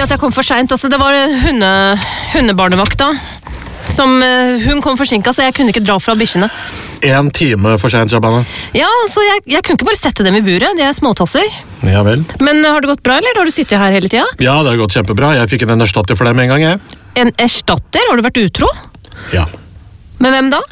sorry at jeg kom for seint. Altså, det var hunde, hundebarnevakta. Som, eh, hun kom forsinka, så jeg kunne ikke dra fra bikkjene. En time for seint, Shabana. Ja, så jeg, jeg kunne ikke bare sette dem i buret. De er småtasser. Ja vel. Men eh, har det gått bra, eller har du sittet her hele tida? Ja, det har gått kjempebra. Jeg fikk en erstatter for deg med en gang, jeg. En erstatter? Har du vært utro? Ja. Med hvem da?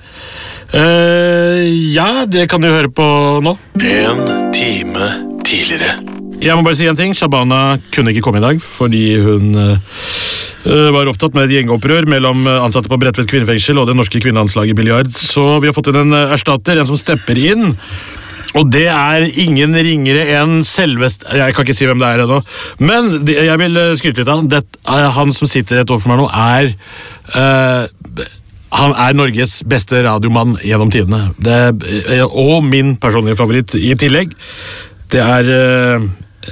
Uh, ja, det kan du høre på nå. En time tidligere. Jeg må bare si en ting. Shabana kunne ikke komme i dag fordi hun uh, var opptatt med et gjengopprør mellom eh, ansatte på Bredtvet kvinnefengsel og det norske kvinnelandslaget i biljard. Så vi har fått inn en erstatter, en som stepper inn. Og det er ingen ringere enn selvest Jeg kan ikke si hvem det er ennå, men jeg vil skryte litt av. Det, han som sitter rett overfor meg nå, er uh, han er Norges beste radiomann gjennom tidene. Det, og min personlige favoritt i tillegg. Det er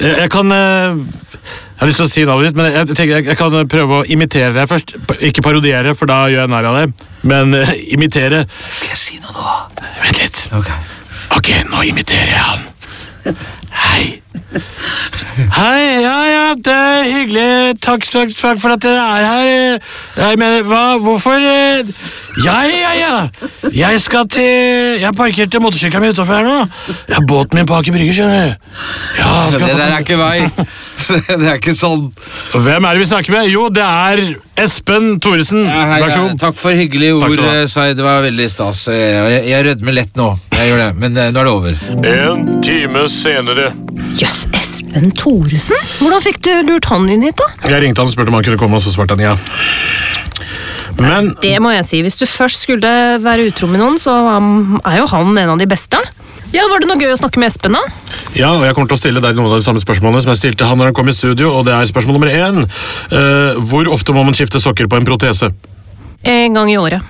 jeg, jeg kan eh, Jeg har lyst til å si navnet ditt, men jeg, tenker jeg, jeg kan prøve å imitere deg først. Ikke parodiere, for da gjør jeg narr av deg, men uh, imitere. Skal jeg si noe nå? Vent litt. Ok. Ok, nå imiterer jeg han. Hei. Hei, ja, ja, det er hyggelig. Takk, takk, takk for at dere er her. Jeg mener, hva, hvorfor eh, Ja, ja, ja. Jeg skal til Jeg parkerte motorsykkelen min utafor her nå. Ja, båten min på Aker Brygge, skjønner du. Ja, Det der er ikke vei. Det er ikke sånn. Hvem er det vi snakker med? Jo, det er Espen Thoresen. Ja, hei, Vær så god. Takk for hyggelige ord, ha. eh, Sai. Det var veldig stas. Eh, Jeg, jeg rødmer lett nå. Jeg gjør det, Men eh, nå er det over. En time senere. Jøss, Espen Thoresen? Hvordan fikk du lurt han inn hit, da? Jeg ringte han og spurte om han kunne komme, og så svarte han ja. Men Det må jeg si. Hvis du først skulle være utro med noen, så er jo han en av de beste. Ja, Var det noe gøy å snakke med Espen, da? Ja, og jeg kommer til å stille deg noen av de samme spørsmålene som jeg stilte han når han kom i studio, og det er spørsmål nummer én. Uh, hvor ofte må man skifte sokker på en protese? En gang i året.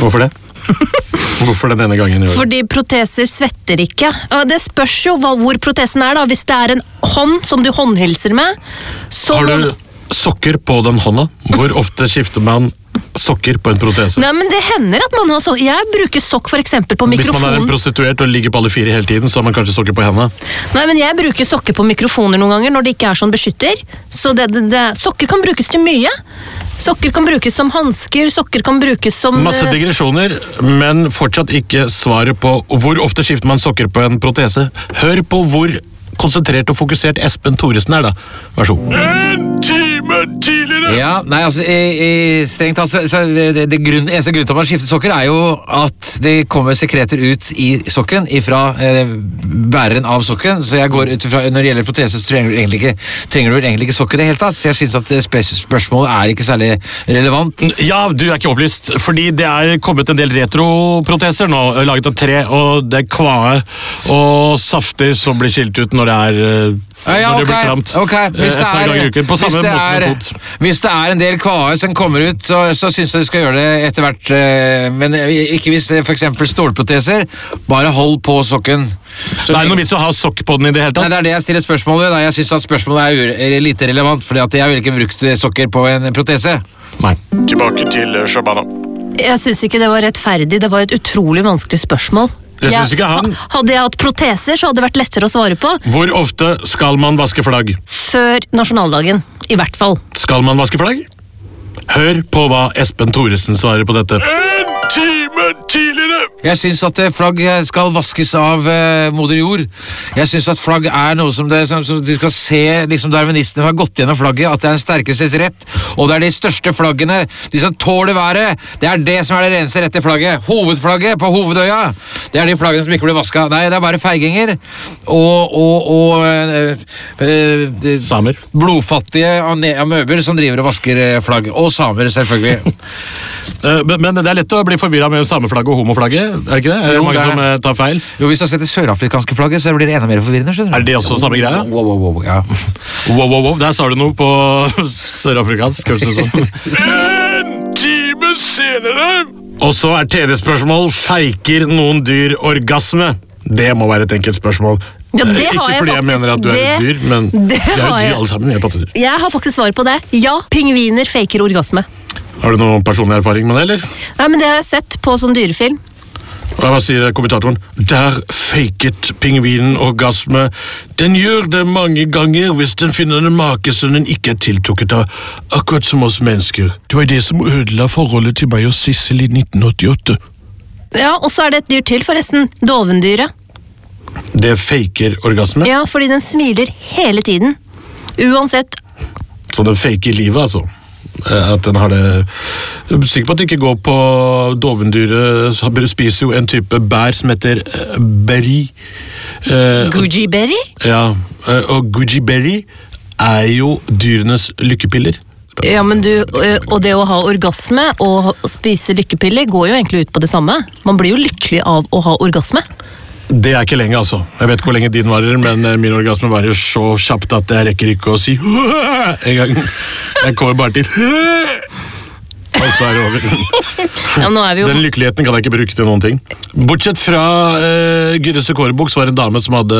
Hvorfor det? Hvorfor det denne gangen året? Fordi proteser svetter ikke. Det spørs jo hvor protesen er. da. Hvis det er en hånd som du håndhilser med, så Har du sokker på den hånda? Hvor ofte skifter man sokker på en protese? Nei, men Det hender at man har sokker. Jeg bruker sokk for på Hvis man er en prostituert og ligger på alle fire hele tiden, så har man kanskje sokker på hendene. Nei, men Jeg bruker sokker på mikrofoner noen ganger når det ikke er sånn beskytter. Så det, det, det, Sokker kan brukes til mye. Sokker kan brukes som hansker, sokker kan brukes som Masse eh, digresjoner, men fortsatt ikke svaret på hvor ofte skifter man sokker på en protese. Hør på hvor konsentrert og fokusert Espen Thoresen er, da. Vær så god. En time tidligere! Ja, nei, altså, i, i, strengt tatt, så, så det, det grunn, eneste grunn til at man skifter sokker, er jo at det kommer sekreter ut i sokken ifra eh, bæreren av sokken. Så jeg går ut ifra, når det gjelder protese, så trenger du egentlig ikke, trenger du egentlig ikke sokk i det hele tatt. Så jeg syns at spørsmålet er ikke særlig relevant. Ja, du er ikke opplyst, fordi det er kommet en del retroproteser nå, eh, laget av tre, og det er kvae og safter som blir skilt ut når det er, eh, Ja, når det blir klamt. Okay. Hvis eh, det er, på hvis samme det måte er, fot. hvis det er en del kvae som kommer ut, så, så syns jeg du skal gjøre det etter hvert. eh, Men ikke hvis det f.eks. stålproteser. Bare hold på sokken. Så- Det er noe vits å ha sokk på den i det hele Nei, tatt. Det er det jeg stiller spørsmål ved. Jeg syns spørsmålet er er lite relevant, for jeg ville ikke brukt sokker på en protese. Nei. Tilbake til Shabana. Jeg syns ikke det var rettferdig. Det var et utrolig vanskelig spørsmål. Det syns Jeg- ikke han. Hadde jeg hatt proteser, så hadde det vært lettere å svare på. Hvor ofte skal man vaske flagg? Før nasjonaldagen, i hvert fall. Skal man vaske flagg? Hør på hva Espen Thoresen svarer på dette. En time tidligere! Jeg syns at eh, flagg eh, skal vaskes av eh, moder jord. Jeg syns at flagg er noe som, det, som, som du skal se liksom darwinistene har gått gjennom flagget, at det er den sterkestes rett. Og det er de største flaggene, de som tåler været. Det er det som er det reneste rette flagget. Hovedflagget på hovedøya. Det er de flaggene som ikke blir vaska. Nei, det er bare feiginger. Og, og, og øh, øh, eh, Samer. blodfattige amøber som driver og vasker flagg. Og samer, selvfølgelig. Eh, Men men det er lett å bli forvirra med sameflagget og homoflagget. Er det ikke det? Er det Jo, mange det er som eh, tar feil? Jo, Hvis du har sett det sørafrikanske flagget, så blir det enda mer forvirrende. skjønner du? Er det også samme greia? Wow, wow, wow, ja. Wow, wow, wow. Der sa du noe på sørafrikansk. høres det ut som. En time senere! Og så er tredje spørsmål feiker noen dyr orgasme? Det må være et enkelt spørsmål. Ja, det Eh, har Ikke fordi jeg faktisk. mener at du er et dyr, men det vi er jo dyr alle sammen. Pattedyr. Jeg har faktisk svar på det. Ja, pingviner faker orgasme. Har du noen personlig erfaring med det, eller? Nei, men Det har jeg sett på sånn dyrefilm. Hva sier kommentatoren? Der faket pingvinen orgasme. Den gjør det mange ganger hvis den finner en make som den ikke er tiltrukket av, akkurat som oss mennesker. Det var det som ødela forholdet til meg og Sissel i 1988. Ja, Og så er det et dyr til, forresten. Dovendyret. Det faker orgasme, Ja, fordi den smiler hele tiden. Uansett. så den faker livet, altså. Eh, At den har det Jeg er sikker på at det ikke går på Dovendyret spiser jo en type bær som heter eh, berry. Eh, Gucci berry? Ja, og Guji Berry er jo dyrenes lykkepiller. Ja, men du, Og det å ha orgasme og spise lykkepiller går jo egentlig ut på det samme. Man blir jo lykkelig av å ha orgasme. Det er ikke lenge, altså. Jeg vet ikke hvor lenge din varer, men eh, min orgasme varer så kjapt at jeg rekker ikke å si en gang. Jeg kommer bare til og så er det over. Ja, er. Den lykkeligheten kan jeg ikke bruke til noen ting. Bortsett fra uh, Gyrres rekordbok, så var det en dame som hadde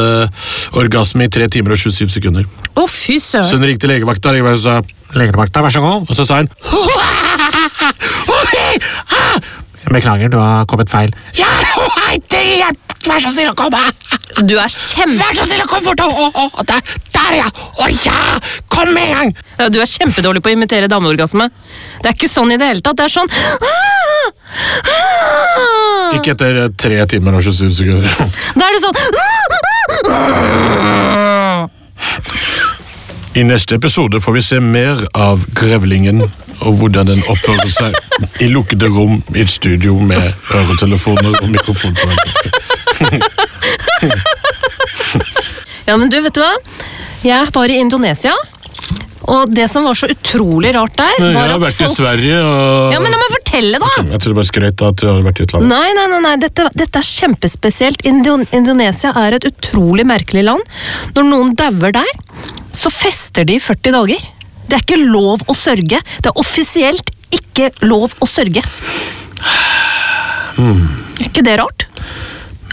orgasme i 3 timer og 27 sekunder. Å, fy Så hun gikk til legevakta, og sa Legevakta, vær så god. Og så sa hun Beklager, du har kommet feil. Ja, vær så snill å komme! Du er kjempe... Vær så snill å komme fort! Å, å, å, der, der, ja! Å ja! Kom med en gang! Ja, du er kjempedårlig på å imitere dameorgasme. Det er ikke sånn i det hele tatt. Det er sånn «Ah! Ah!» Ikke etter eh, tre timer og 27 sekunder. Da er det sånn I neste episode får vi se mer av grevlingen og hvordan den oppfører seg i lukkede rom i et studio med øretelefoner og mikrofon. Ja, men du, vet du hva? Jeg var i Indonesia, og det som var så utrolig rart der, Jeg var har vært vært i Sverige og Ja, men la meg fortelle, da! Jeg trodde bare skrøt av at du hadde vært i utlandet. Nei, nei, nei, nei. Dette, dette er kjempespesielt. Indonesia er et utrolig merkelig land. Når noen dauer der, så fester de i 40 dager. Det er ikke lov å sørge. Det er offisielt ikke lov å sørge. Er ikke det rart?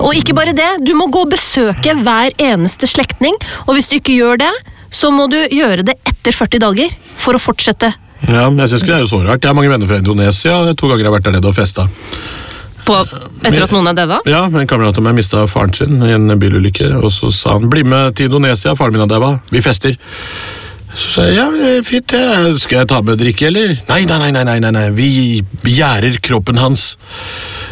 Og ikke bare det, du må gå og besøke hver eneste slektning, og hvis du ikke gjør det, så må du gjøre det etter 40 dager for å fortsette Ja, men jeg synes ikke det er så rart. Jeg har mange venner fra Indonesia. To ganger jeg har vært der nede og festa. på, etter at noen er daua. Ja, En kamerat av meg mista faren sin i en bilulykke, og så sa han 'bli med til Indonesia, faren min er daua, vi fester'. Så sa jeg ja, fint, det. skal jeg ta med drikke, eller? Nei, nei, nei, nei, nei, nei, vi gjærer kroppen hans.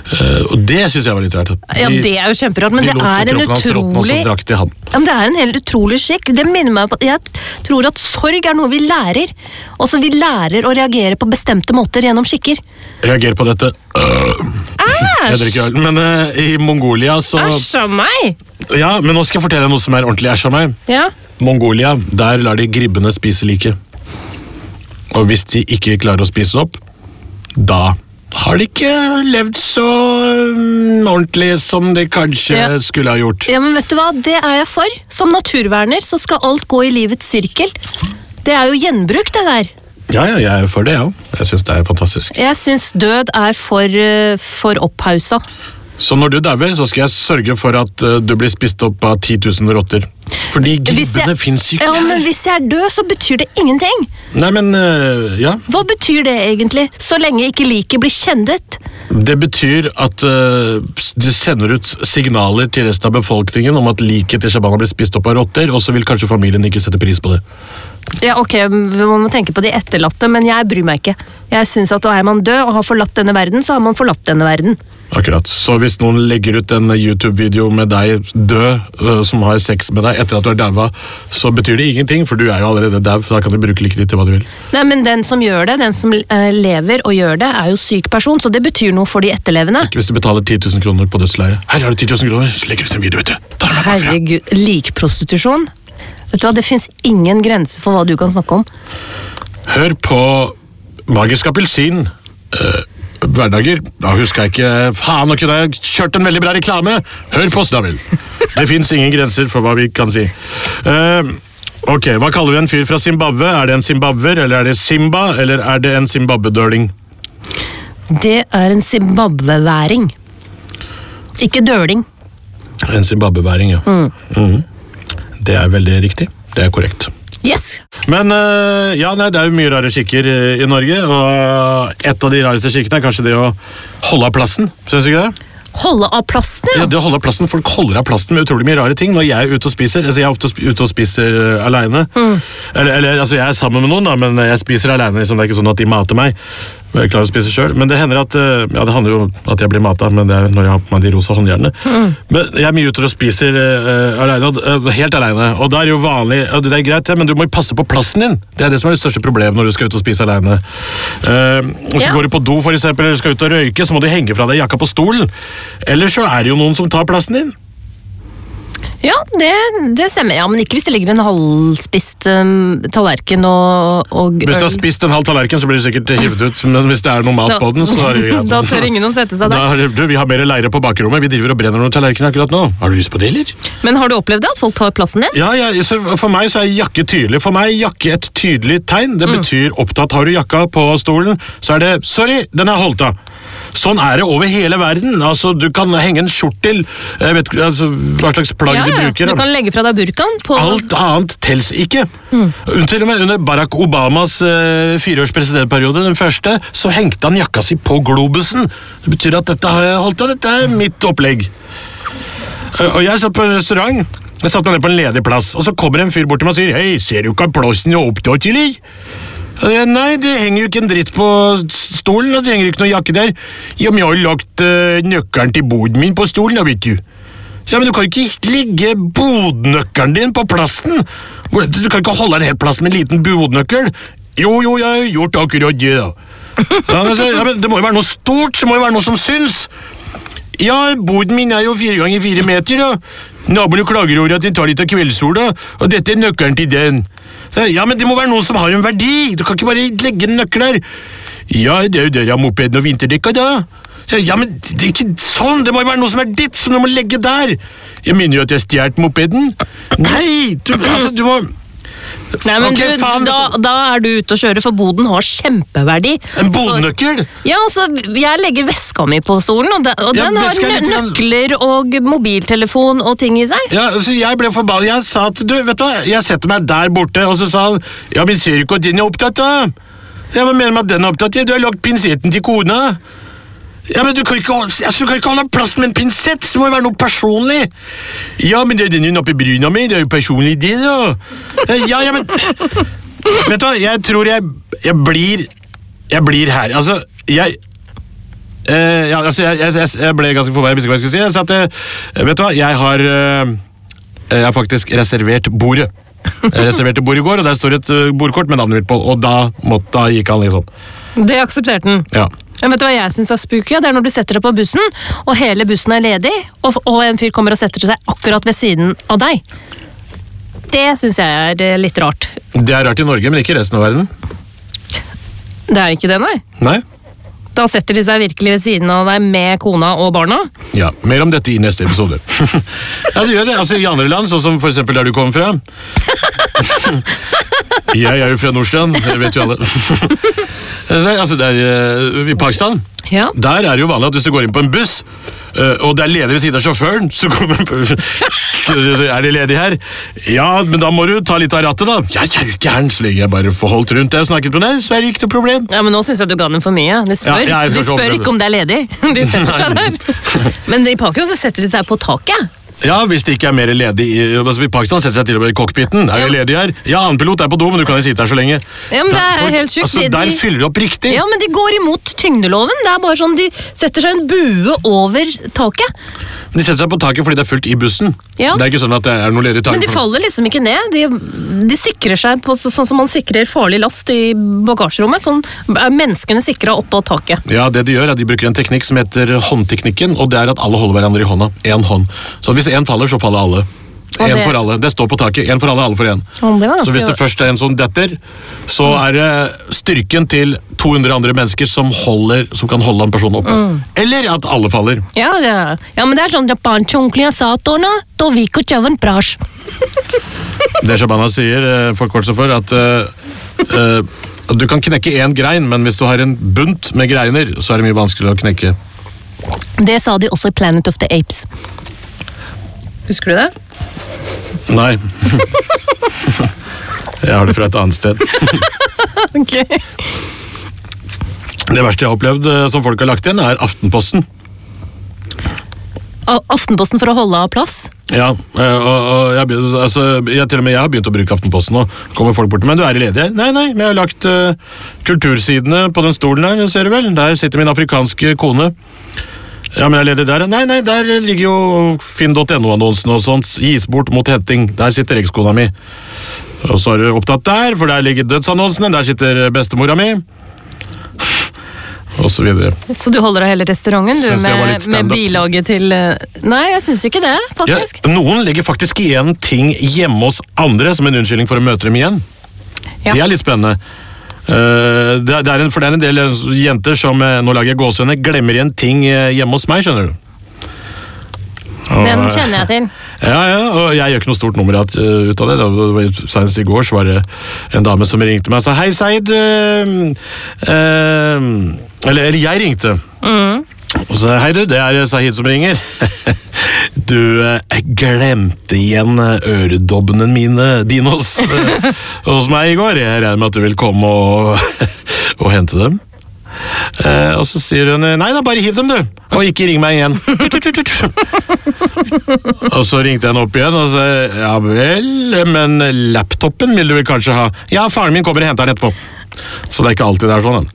Uh, og det syns jeg var litt rart. at Ja, det er jo kjemperart, men de det er en utrolig de. Ja, men Det er en helt utrolig skikk. Det minner meg på Jeg tror at sorg er noe vi lærer. Også vi lærer å reagere på bestemte måter gjennom skikker. Reager på dette. Æsj! Uh, Men uh, i Mongolia så Æsj av meg! Ja, men nå skal jeg fortelle deg noe som er ordentlig æsj av meg. Ja. Mongolia, der lar de gribbene spise liket. Og hvis de ikke klarer å spise opp, da har de ikke levd så um, ordentlig som de kanskje Ja. skulle ha gjort. ja, men vet du hva? Det er jeg for. Som naturverner så skal alt gå i livets sirkel. Det er jo gjenbruk, det der. Ja, ja, jeg er for det, ja. Jeg syns det er fantastisk. Jeg syns død er for, eh, for opphausa. Så når du dauer, så skal jeg sørge for at eh, du blir spist opp av 10 000 rotter. Fordi gribbene fins ikke Ja, men. Hvis jeg er død, så betyr det ingenting. Nei, men uh, ja. Hva betyr det egentlig? Så lenge ikke liket blir kjendet? Det betyr at uh, det sender ut signaler til resten av befolkningen om at liket til Shabana blir spist opp av rotter, og så vil kanskje familien ikke sette pris på det. Ja, ok, Man må tenke på de etterlatte, men jeg bryr meg ikke. Jeg synes at Er man død og har forlatt denne verden, så har man forlatt denne verden. Akkurat. Så hvis noen legger ut en YouTube-video med deg død, øh, som har sex med deg etter at du er daua, så betyr det ingenting, for du er jo allerede dau, så da kan du bruke liket ditt til hva du vil. Nei, men Den som gjør det, den som eh, lever og gjør det, er jo syk person, så det betyr noe for de etterlevende. Ikke Hvis du betaler 10 000 kroner på dødsleiet Her har du 10 000 kroner, så legger du ut en video, vet du. Er Herregud, Likprostitusjon? Vet du hva, Det fins ingen grense for hva du kan snakke om. Hør på Magisk appelsin. Uh, hverdager. Da husker jeg ikke Faen, nå kunne jeg kjørt en veldig bra reklame! Hør på oss, da vel. Det fins ingen grenser for hva vi kan si. Uh, ok, Hva kaller vi en fyr fra Zimbabwe? Er det en zimbabwer, eller er det Simba, eller er det en zimbabwe-døling? Det er en zimbabweværing. Ikke døling. En zimbabwe-væring, ja. Mhm. Det er veldig riktig. Det er korrekt. Yes! Men eh, ja, nei, det er jo mye rare skikker eh, i Norge, og et av de rareste skikkene er kanskje det å holde av plassen. Syns du ikke det? Holde av plasten, Ja, ja. det å holde av plasten, Folk holder av plasten med utrolig mye rare ting. Når jeg er ute og spiser altså Jeg er ofte ute og spiser uh, aleine. Mm. Eller, eller altså jeg er sammen med noen, da, men jeg spiser aleine. Liksom. Det er ikke sånn at de mater meg. Jeg klar å spise selv. Men det hender at uh, Ja, det handler jo om at jeg blir mata, men det er når jeg har på meg de rosa håndjernene. Mm. Men jeg er mye ute og spiser uh, aleine, uh, helt aleine. Og da er det jo vanlig uh, Det er greit, men du må jo passe på plassen din. Det er det som er det største problemet når du skal ut og spise aleine. Så Ja. går på do, for eksempel, eller skal ut og røyke, så må du henge fra deg jakka på stolen. Eller så er det jo noen som tar plassen din. Ja, det, det stemmer. Ja, Men ikke hvis det ligger en halvspist um, tallerken og, og Hvis du har spist en halv tallerken, så blir det sikkert hivet ut. Men hvis det er noe mat Da- på den, så er det greit. Da tør ingen å sette seg der. Da, du, Vi har mer leire på bakrommet. Vi driver og brenner noen tallerkener akkurat nå. Har du lyst på det, eller? Men har du opplevd det, at folk tar plassen din? Ja, ja, For meg så er jakke tydelig. For meg er jakke et tydelig tegn. Det betyr opptatt. Har du jakka på stolen, så er det 'sorry, den er holdt av'. Sånn er det over hele verden. Altså, Du kan henge en skjortel Jeg vet ikke altså, hva slags plagg Ja, ja. du bruker. Du kan legge fra deg burkaen på Alt annet tels ikke. Mm. Til og med under Barack Obamas uh, fireårs presidentperiode, den første, så hengte han jakka si på globusen. Det betyr at dette har jeg holdt av, dette er mitt opplegg. Uh, og jeg satt på en restaurant. Jeg satt meg ned på en ledig plass, og så kommer en fyr bort til meg og sier Hei, ser du ikke at plassen er opptatt, eller? Og Nei, det henger jo ikke en dritt på stolen, og det henger ikke noe jakke der. Ja, men jeg har jo lagt eh, nøkkelen til boden min på stolen, da, vet du. Ja, men Du kan jo ikke legge bodnøkkelen din på plassen! Du kan ikke holde en hel plass med en liten bodnøkkel! Jo, jo, jeg har gjort akkurat det, da. Ja, men Det må jo være noe stort, det må jo være noe som syns! Ja, boden min er jo fire ganger fire meter, da. Naboene klager over at de tar litt av kveldssola, og dette er nøkkelen til den. Ja, men det må være noe som har en verdi! Du kan ikke bare legge en nøkkel der. Ja, det er jo der jeg har mopeden og vinterdekka, da. Ja, men det er ikke sånn! Det må jo være noe som er ditt, som du må legge der! Jeg mener jo at jeg stjal mopeden. Nei! Du, altså, du må Nei, men okay, du, da, da er du ute å kjøre, for boden har kjempeverdi. En bodnøkkel! Ja, altså, Jeg legger veska mi på stolen, og den, og Ja, den har nø nøkler og mobiltelefon og ting i seg. Ja, altså Jeg ble forbannet. Jeg sa at du, vet du hva, jeg setter meg der borte, og så sa han ja, men ser du ikke at den er opptatt da? Jeg mener med at den er opptatt ja, Du har lagt pinsetten til kona. Ja, men du kan ikke, altså, du kan ikke holde plass med en pinsett! Det må jo være noe personlig! Ja, men det er den hun oppi bryna mi. Det er jo personlig, det, da. Ja, ja, men Vet du hva, jeg tror jeg, jeg blir Jeg blir her. Altså, jeg Eh, ja, altså, jeg, jeg, jeg, ble ganske forbanna. Jeg visste ikke hva jeg skulle si. Jeg sa at eh, vet du hva, jeg har eh, Jeg har faktisk reservert bordet. Jeg reserverte bordet i går, og der står et eh, bordkort med navnet mitt på, og da, måtte, da gikk han, liksom. Det aksepterte den. Ja. Men vet du hva jeg synes er spooky? Det er når du setter deg på bussen, og hele bussen er ledig, og, og en fyr kommer og setter seg akkurat ved siden av deg. Det syns jeg er eh, litt rart. Det er rart i Norge, men ikke i resten av verden. Det er ikke det, nei. Nei? Da setter de seg virkelig ved siden av deg med kona og barna. Ja, Mer om dette i neste episode. ja, det gjør det. Altså I andre land, sånn som for eksempel der du kommer fra. Jeg er jo fra Nordstrand, det vet jo alle. Nei, altså det er eh, I Pakistan Ja. Der er det jo vanlig at hvis du går inn på en buss, eh, og det er ledig ved siden av sjåføren, så kommer Er det ledig her? Ja, men da må du ta litt av rattet, da. Jeg er jo gæren, så lenge jeg bare får holdt rundt det og snakket med deg, så er det ikke noe problem. Ja, men Nå syns jeg du ga dem for mye. De spør, Ja, de spør ikke om det er ledig. De setter seg der. Men i Pakistan så setter de seg på taket. Ja, hvis det ikke er mer ledig i altså, Pakistan setter seg til og med i cockpiten. Er Ja. ledig her? Ja, annen pilot er på do, men du kan jo sitte her så lenge. Ja, men det er folk- helt sjukt. Altså, der de- fyller de opp riktig. Ja, men de går imot tyngdeloven. Det er bare sånn De setter seg en bue over taket. De setter seg på taket fordi det er fullt i bussen. Ja. Det er ikke sånn at det er noe ledig tak. Men de faller liksom ikke ned. De, de sikrer seg på så- sånn som man sikrer farlig last i bagasjerommet. Sånn er menneskene sikra oppå taket. Ja, det de gjør er at de bruker en teknikk som heter håndteknikken, og det er at alle holder hverandre i hånda. Én hånd. Så hvis én faller, så faller alle. Én for alle. Det står på taket. Én for alle, alle for én. Så hvis det først er en som detter, så er det styrken til 200 andre mennesker som, holder, som kan holde den personen oppe. Mm. Eller at alle faller. Ja, ja. ja, men det er sånn onkler sa Tona, to viko chavan prash. Det Shabana sier, eh, forkortelse for, at uh, uh, du kan knekke én grein, men hvis du har en bunt med greiner, så er det mye vanskeligere å knekke. Det sa de også i Planet of the Apes. Husker du det? Nei. Jeg har det fra et annet sted. Ok. Det verste jeg har opplevd eh, som folk har lagt igjen, er Aftenposten. Aftenposten for å holde av plass. Ja, eh, og, og jeg, altså, jeg, til og med jeg har begynt å bruke Aftenposten nå. Kommer folk bort meg, du er i ledighet? Nei, nei, men jeg har lagt uh, kultursidene på den stolen der, ser du vel. Der sitter min afrikanske kone. Ja, men jeg leder der. Nei, nei, der ligger jo finn.no-annonsen og sånt. Gis bort mot henting. Der sitter ekskona mi. Og så er du opptatt der, for der ligger dødsannonsene. Der sitter bestemora mi. Og så videre. Så du holder deg hele restauranten du, med, med bilaget til eh, Nei, jeg syns ikke det, Ja, faktisk. noen legger faktisk igjen ting hjemme hos andre som en unnskyldning for å møte dem igjen. Ja. Det er litt spennende. Eh, det, er- det er en, for det er en del eh, jenter som eh, nå lager jeg gåsehudene, glemmer igjen ting hjemme hos meg, skjønner du. Den kjenner jeg til. Ja, ja, og jeg gjør ikke noe stort nummer ut av det. senest i går så var det en dame som ringte meg og sa Hei, Seid. uh, uh, eller, eller jeg ringte. Og så Hei, du, det er Sahid som ringer. du, uh, jeg glemte igjen uh, øredobbene mine dine hos, uh, hos meg i går. Jeg regner med at du vil komme og, og hente dem. Eh, og så sier hun nei da, bare hiv dem, du. Og ikke ring meg igjen. og så ringte jeg henne opp igjen og sa ja vel, men laptopen vil du vel kanskje ha? Ja, faren min kommer og henter den etterpå. Så det er ikke alltid det er sånn.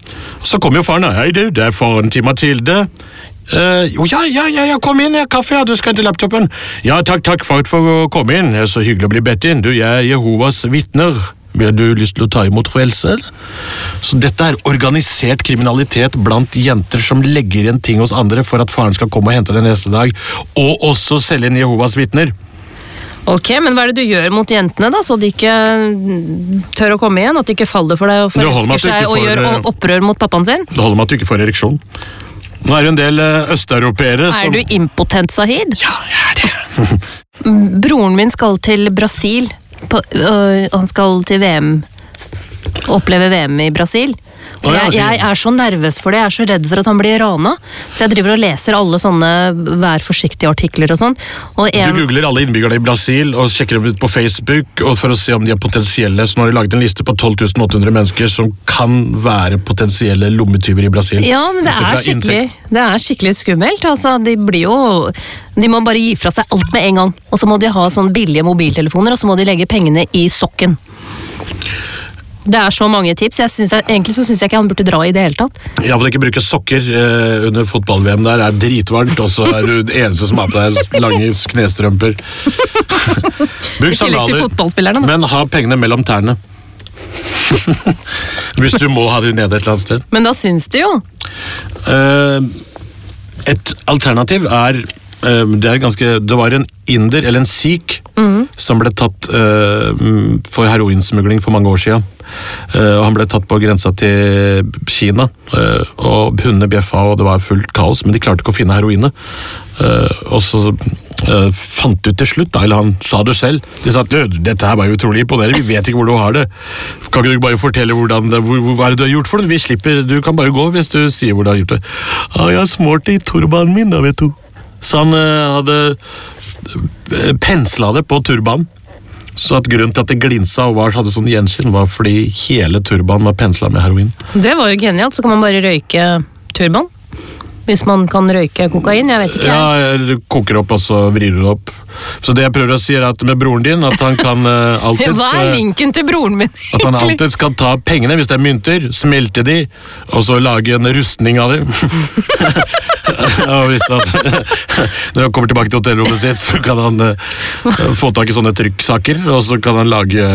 Så kommer jo faren. Hei, du, det er faren til Mathilde. Eh, jo, ja, ja, ja, kom inn, ja, kaffe, ja, du skal hente laptopen. Ja, takk, takk for, for å komme inn. Det er så hyggelig å bli bedt inn. Du, jeg er Jehovas vitner. Vil du lyst til å ta imot frelse? Så dette er organisert kriminalitet blant jenter som legger igjen ting hos andre for at faren skal komme og hente det neste dag, og også selge inn Jehovas vitner. Ok, Men hva er det du gjør mot jentene, da, så de ikke tør å komme igjen? At de ikke faller for deg og forelsker seg og gjør eh, opprør mot pappaen sin? Det holder med at du ikke får ereksjon. Nå er det en del eh, østeuropeere som Er du impotent, Sahid? Ja, jeg er det. Broren min skal til Brasil. På, øh, han skal til VM. Oppleve VM i Brasil. Og jeg, jeg er så nervøs for det, jeg er så redd for at han blir rana. Så jeg driver og leser alle sånne vær forsiktig-artikler og sånn. Og Du googler alle innbyggerne i Brasil og sjekker dem ut på Facebook for å se om de er potensielle. Så nå har de laget en liste på 12 800 mennesker som kan være potensielle lommetyver i Brasil. ja, men det er skikkelig, det er skikkelig skummelt. Altså, de blir jo De må bare gi fra seg alt med en gang. Og så må de ha sånn billige mobiltelefoner, og så må de legge pengene i sokken. Det er så mange tips. Jeg synes jeg, egentlig så syns jeg ikke han burde dra i det hele tatt. Iallfall ikke bruke sokker eh, under fotball-VM. Der det er dritvarmt, og så er du den eneste som har på deg lange knestrømper. Bruk sandaler. Da. men ha pengene mellom tærne. Hvis du må ha det nede et eller annet sted. Men da syns du jo. Eh, et alternativ er det, er ganske, det var en inder, eller en sikh, som ble tatt mm, for heroinsmugling for mange år siden. Uh, og han ble tatt på grensa til Kina, uh, og hundene bjeffa, og det var fullt kaos, men de klarte ikke å finne heroinet. Eh, og så fant de ut til slutt, da, eller han sa det selv, de sa at dette her var jo utrolig imponerende, vi vet ikke hvor du har det. Kan ikke du bare fortelle hvordan det, hvor, hvor, hva er det du har gjort for det? Vi slipper, du kan bare gå hvis du sier hvor du har gjort det. Ah, jeg har smurt det i turbanen min da, vet du. Så han eh, hadde eh, pensla det på turbanen. Så at grunnen til at det glinsa og var, hadde sånn gjenskinn, var fordi hele turbanen var pensla med heroin. Det var jo genialt. Så kan man bare røyke turban. Hvis man kan røyke kokain. Jeg vet ikke. Ja, Du koker opp, og så vrir du det opp. Så det jeg prøver å si er at med broren din, at han kan uh, alltid Hva er linken til broren min? At han alltid skal ta pengene, hvis det er mynter, smelte de, og så lage en rustning av dem. og hvis han, når han kommer tilbake til hotellrommet sitt, så kan han uh, få tak i sånne trykksaker, og så kan han lage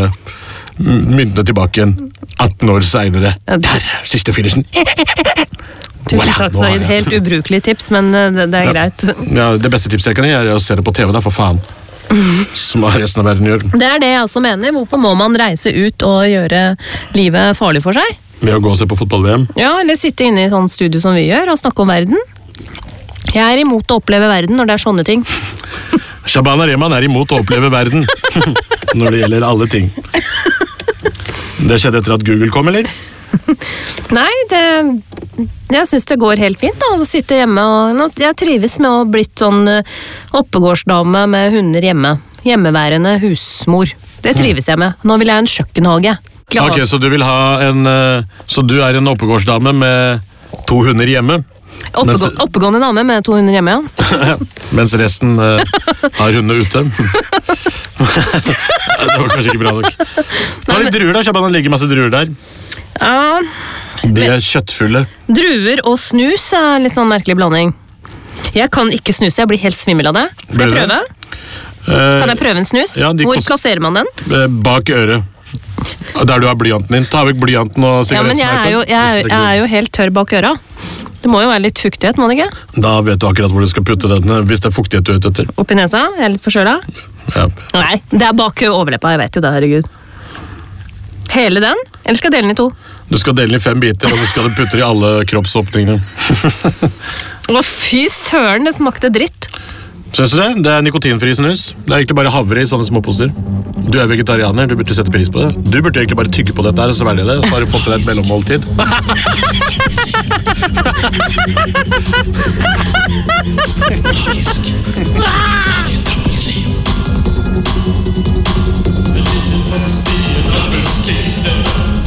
myntene tilbake igjen 18 år seinere. Der, siste finishen. Tusen takk, så Zaid. jeg- Helt ubrukelig tips, men eh, det, det er greit. Ja, det beste tipset jeg kan gi, er å se det på TV, da, for faen. Som resten av verden gjør. Det er det jeg også mener. Hvorfor må man reise ut og gjøre livet farlig for seg? Med å gå og se på fotball-VM. Ja, Eller sitte inne i sånn studio som vi gjør og snakke om verden. Jeg er imot å oppleve verden når det er sånne ting. Shabana Rehman er imot å oppleve verden. Når det gjelder alle ting. Det skjedde etter at Google kom, eller? Nei, det Jeg syns det går helt fint da, å sitte hjemme og Jeg trives med å ha blitt sånn eh, oppegårdsdame med hunder hjemme. Hjemmeværende husmor. Det trives jeg med. Nå vil jeg ha en kjøkkenhage. Klar. Ok, Så du vil ha en eh, Så du er en oppegårdsdame med to hunder hjemme? Oppegå Mens- oppegående dame med 200 hjemme, ja. Mens resten uh, har hundene ute. det var kanskje ikke bra nok. Ta litt druer, da. Shabana ligger masse druer der. ja. De er kjøttfulle. Druer og snus er litt sånn merkelig blanding. Jeg kan ikke snuse, jeg blir helt svimmel av det. Skal jeg prøve? Eh, Kan jeg prøve en snus? ja, Hvor kost- plasserer man den? eh, bak øret. Der du har blyanten din. Ta vekk blyanten og Ja, men jeg er, jo, jeg, jeg er jo helt tørr bak øra. Det må jo være litt fuktighet, må det ikke? Da vet du akkurat hvor du skal putte den eh, hvis det er fuktighet du er ute etter. Oppi nesa? Jeg er litt forkjøla? Ja. Nei, det er bak overleppa, jeg vet jo det, herregud. Hele den? Eller skal jeg dele den i to? Du skal dele den i fem biter, og så skal du putte den i alle kroppsåpningene. Å, fy søren, det smakte dritt. Syns du det? Det er nikotinfri snus. Det er egentlig bare havre i sånne småposer. Du er vegetarianer, du burde sette pris på det. Du burde egentlig bare tygge på dette her og svelge det, så har du fått til deg et mellommåltid. of.